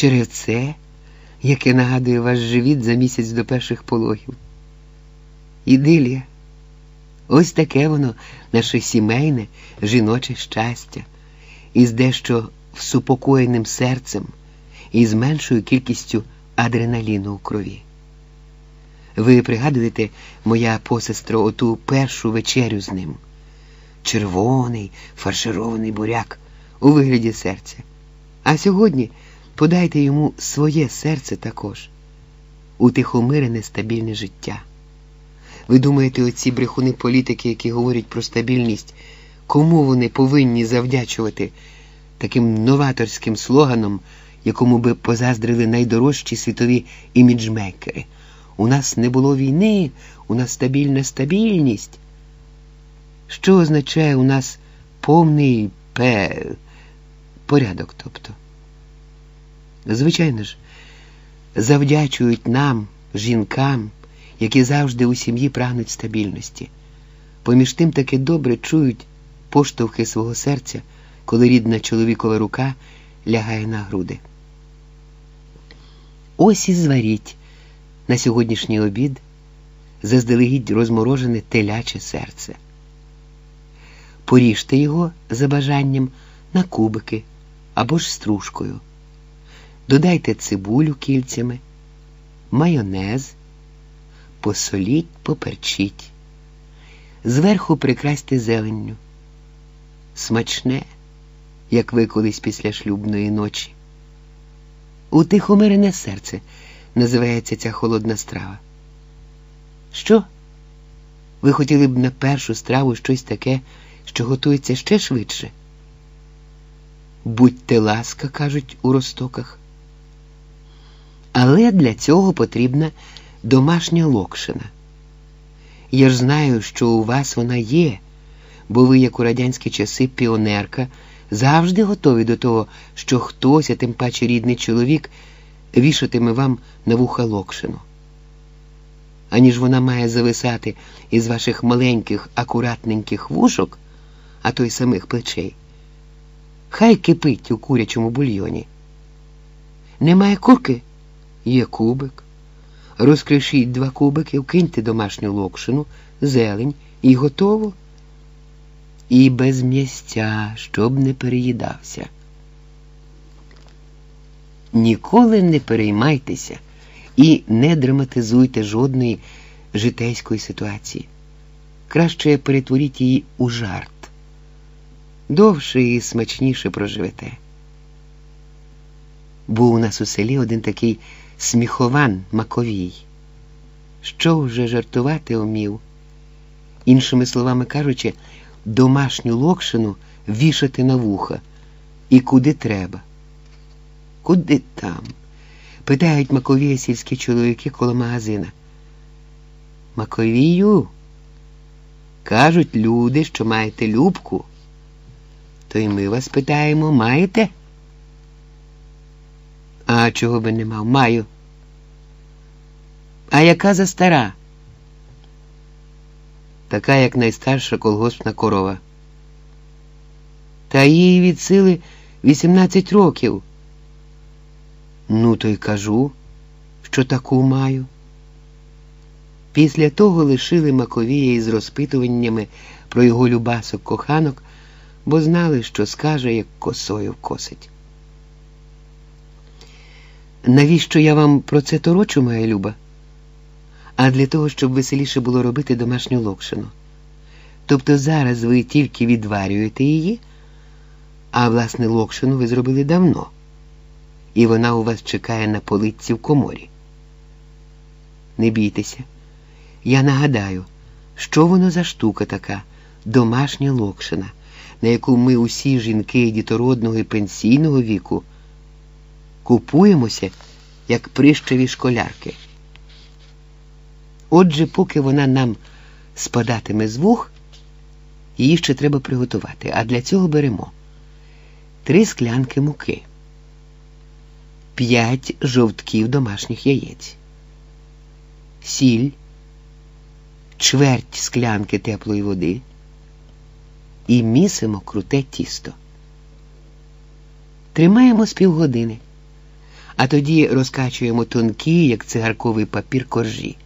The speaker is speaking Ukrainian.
черевце, яке нагадує ваш живіт за місяць до перших пологів. Ідилія. Ось таке воно, наше сімейне, жіноче щастя, із дещо всупокоєним серцем і з меншою кількістю адреналіну у крові. Ви пригадуєте, моя посестро, оту першу вечерю з ним? Червоний, фарширований буряк у вигляді серця. А сьогодні подайте йому своє серце також, утихомирене стабільне життя. Ви думаєте, оці брехуни політики, які говорять про стабільність, кому вони повинні завдячувати таким новаторським слоганом, якому би позаздрили найдорожчі світові іміджмейкери? У нас не було війни, у нас стабільна стабільність. Що означає у нас повний пе... порядок, тобто? Звичайно ж, завдячують нам, жінкам, які завжди у сім'ї прагнуть стабільності. Поміж тим таки добре чують поштовхи свого серця, коли рідна чоловікова рука лягає на груди. Ось і зваріть на сьогоднішній обід заздалегідь розморожене теляче серце. Поріжте його за бажанням на кубики або ж стружкою. Додайте цибулю кільцями, майонез, посоліть, поперчіть, зверху прикрасьте зеленню. Смачне, як ви колись після шлюбної ночі. Утихомирене серце називається ця холодна страва. Що? Ви хотіли б на першу страву щось таке, що готується ще швидше? Будьте ласка, кажуть у ростоках. Але для цього потрібна домашня локшина. Я ж знаю, що у вас вона є, бо ви, як у радянські часи, піонерка, завжди готові до того, що хтось, а тим паче рідний чоловік, вішатиме вам на вуха локшину. Аніж вона має зависати із ваших маленьких, акуратненьких вушок, а то й самих плечей. Хай кипить у курячому бульйоні. Немає курки? Є кубик. Розкришіть два кубики, вкиньте домашню локшину, зелень і готово. І без м'ястя, щоб не переїдався. Ніколи не переймайтеся і не драматизуйте жодної житейської ситуації. Краще перетворіть її у жарт. Довше і смачніше проживете. Був у нас у селі один такий сміхован Маковій, що вже жартувати умів. Іншими словами кажучи, домашню локшину вішати на вуха і куди треба. Куди там? питають Маковія сільські чоловіки коло магазина. Маковію. Кажуть люди, що маєте любку. То й ми вас питаємо, маєте? А чого би не мав? Маю. А яка за стара? Така, як найстарша колгоспна корова. Та їй від сили 18 років. Ну, то й кажу, що таку маю. Після того лишили Маковія із розпитуваннями про його любасок коханок, бо знали, що скаже, як косою вкосить. Навіщо я вам про це торочу, моя люба? А для того, щоб веселіше було робити домашню локшину. Тобто зараз ви тільки відварюєте її, а власне локшину ви зробили давно і вона у вас чекає на полиці в коморі. Не бійтеся, я нагадаю, що воно за штука така, домашня локшина, на яку ми усі жінки дітородного і пенсійного віку купуємося, як прищеві школярки. Отже, поки вона нам спадатиме з вух, її ще треба приготувати, а для цього беремо три склянки муки. 5 жовтків домашніх яєць, сіль, чверть склянки теплої води і місимо круте тісто. Тримаємо з півгодини, а тоді розкачуємо тонкі, як цигарковий папір коржі.